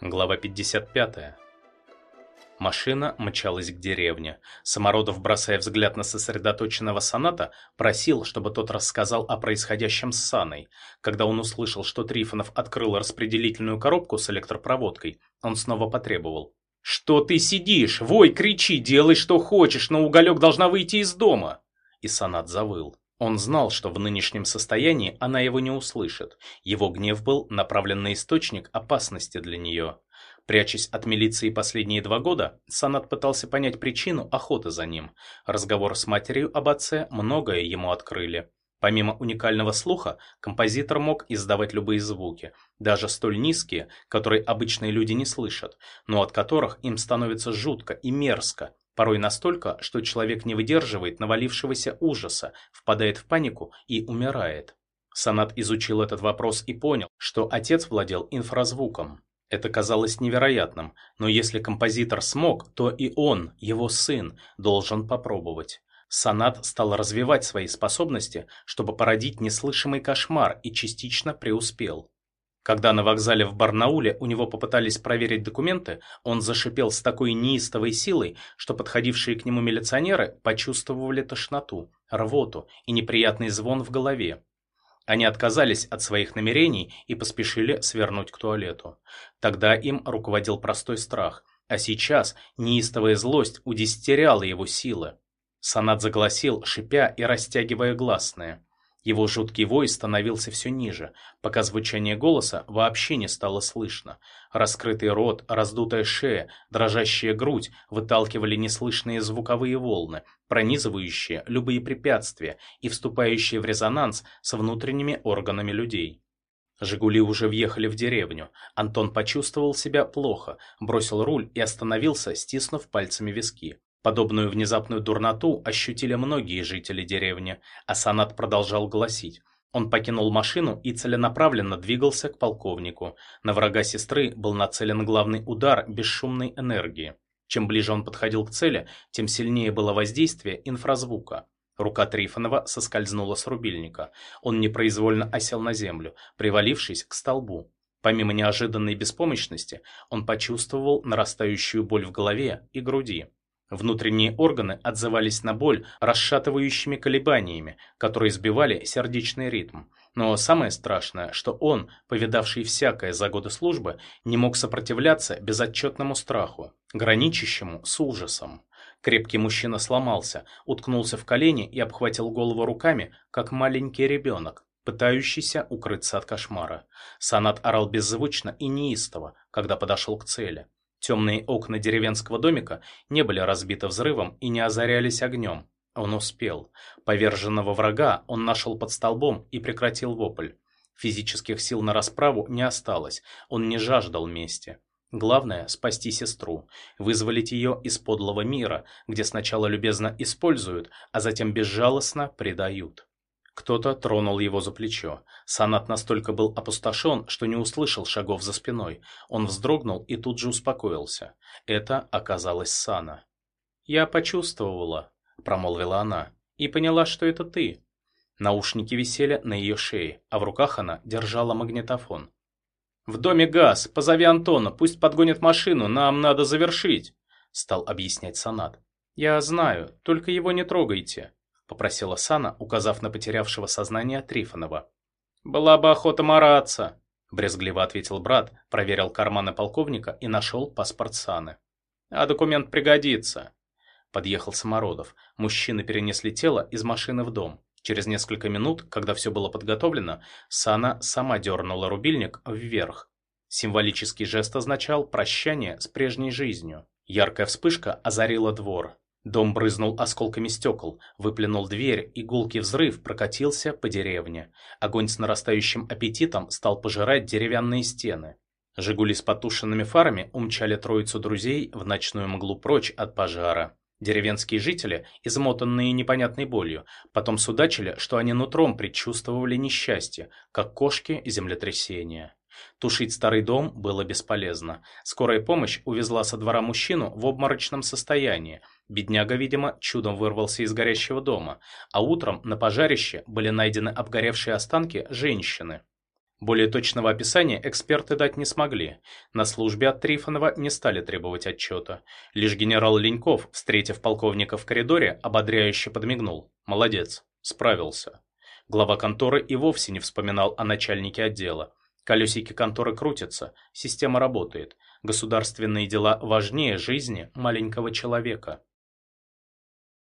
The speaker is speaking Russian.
Глава 55. Машина мчалась к деревне. Самородов, бросая взгляд на сосредоточенного соната, просил, чтобы тот рассказал о происходящем с Саной. Когда он услышал, что Трифонов открыл распределительную коробку с электропроводкой, он снова потребовал. «Что ты сидишь? Вой, кричи, делай, что хочешь, но уголек должна выйти из дома!» И сонат завыл. Он знал, что в нынешнем состоянии она его не услышит. Его гнев был направлен на источник опасности для нее. Прячась от милиции последние два года, Санат пытался понять причину охоты за ним. Разговор с матерью об отце многое ему открыли. Помимо уникального слуха, композитор мог издавать любые звуки, даже столь низкие, которые обычные люди не слышат, но от которых им становится жутко и мерзко, Порой настолько, что человек не выдерживает навалившегося ужаса, впадает в панику и умирает. Санат изучил этот вопрос и понял, что отец владел инфразвуком. Это казалось невероятным, но если композитор смог, то и он, его сын, должен попробовать. Санат стал развивать свои способности, чтобы породить неслышимый кошмар и частично преуспел. Когда на вокзале в Барнауле у него попытались проверить документы, он зашипел с такой неистовой силой, что подходившие к нему милиционеры почувствовали тошноту, рвоту и неприятный звон в голове. Они отказались от своих намерений и поспешили свернуть к туалету. Тогда им руководил простой страх, а сейчас неистовая злость удестеряла его силы. Санат загласил, шипя и растягивая гласные. Его жуткий вой становился все ниже, пока звучание голоса вообще не стало слышно. Раскрытый рот, раздутая шея, дрожащая грудь выталкивали неслышные звуковые волны, пронизывающие любые препятствия и вступающие в резонанс с внутренними органами людей. «Жигули» уже въехали в деревню. Антон почувствовал себя плохо, бросил руль и остановился, стиснув пальцами виски. Подобную внезапную дурноту ощутили многие жители деревни, а Санат продолжал гласить. Он покинул машину и целенаправленно двигался к полковнику. На врага сестры был нацелен главный удар бесшумной энергии. Чем ближе он подходил к цели, тем сильнее было воздействие инфразвука. Рука Трифонова соскользнула с рубильника. Он непроизвольно осел на землю, привалившись к столбу. Помимо неожиданной беспомощности, он почувствовал нарастающую боль в голове и груди. Внутренние органы отзывались на боль расшатывающими колебаниями, которые сбивали сердечный ритм. Но самое страшное, что он, повидавший всякое за годы службы, не мог сопротивляться безотчетному страху, граничащему с ужасом. Крепкий мужчина сломался, уткнулся в колени и обхватил голову руками, как маленький ребенок, пытающийся укрыться от кошмара. Санат орал беззвучно и неистово, когда подошел к цели. Темные окна деревенского домика не были разбиты взрывом и не озарялись огнем. Он успел. Поверженного врага он нашел под столбом и прекратил вопль. Физических сил на расправу не осталось, он не жаждал мести. Главное – спасти сестру, вызволить ее из подлого мира, где сначала любезно используют, а затем безжалостно предают. Кто-то тронул его за плечо. Санат настолько был опустошен, что не услышал шагов за спиной. Он вздрогнул и тут же успокоился. Это оказалась Сана. «Я почувствовала», — промолвила она, — «и поняла, что это ты». Наушники висели на ее шее, а в руках она держала магнитофон. «В доме газ, позови Антона, пусть подгонит машину, нам надо завершить», — стал объяснять Санат. «Я знаю, только его не трогайте», попросила Сана, указав на потерявшего сознание Трифонова. «Была бы охота мараться», — брезгливо ответил брат, проверил карманы полковника и нашел паспорт Саны. «А документ пригодится». Подъехал Самородов. Мужчины перенесли тело из машины в дом. Через несколько минут, когда все было подготовлено, Сана сама дернула рубильник вверх. Символический жест означал прощание с прежней жизнью. Яркая вспышка озарила двор. Дом брызнул осколками стекол, выплюнул дверь, и гулкий взрыв прокатился по деревне. Огонь с нарастающим аппетитом стал пожирать деревянные стены. «Жигули» с потушенными фарами умчали троицу друзей в ночную мглу прочь от пожара. Деревенские жители, измотанные непонятной болью, потом судачили, что они нутром предчувствовали несчастье, как кошки землетрясения. Тушить старый дом было бесполезно. Скорая помощь увезла со двора мужчину в обморочном состоянии. Бедняга, видимо, чудом вырвался из горящего дома, а утром на пожарище были найдены обгоревшие останки женщины. Более точного описания эксперты дать не смогли. На службе от Трифонова не стали требовать отчета. Лишь генерал Леньков, встретив полковника в коридоре, ободряюще подмигнул. Молодец, справился. Глава конторы и вовсе не вспоминал о начальнике отдела. Колесики конторы крутятся, система работает. Государственные дела важнее жизни маленького человека.